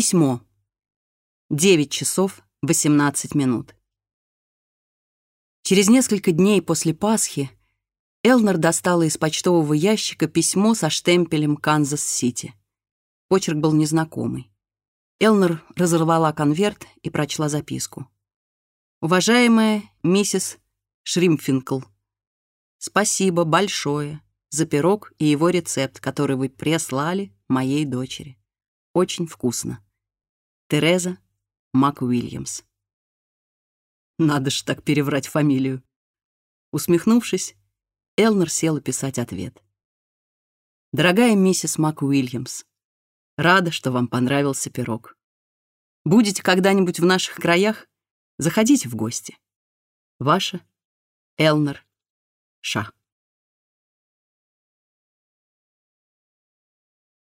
Письмо. 9 часов 18 минут. Через несколько дней после Пасхи Элнер достала из почтового ящика письмо со штемпелем «Канзас-Сити». Почерк был незнакомый. Элнер разорвала конверт и прочла записку. «Уважаемая миссис Шримфинкл, спасибо большое за пирог и его рецепт, который вы прислали моей дочери. Очень вкусно. Тереза Мак Уильямс. Надо ж так переврать фамилию. Усмехнувшись, Элнер села писать ответ. Дорогая миссис Мак Уильямс, рада, что вам понравился пирог. Будете когда-нибудь в наших краях, заходите в гости. Ваша Элнер Ша.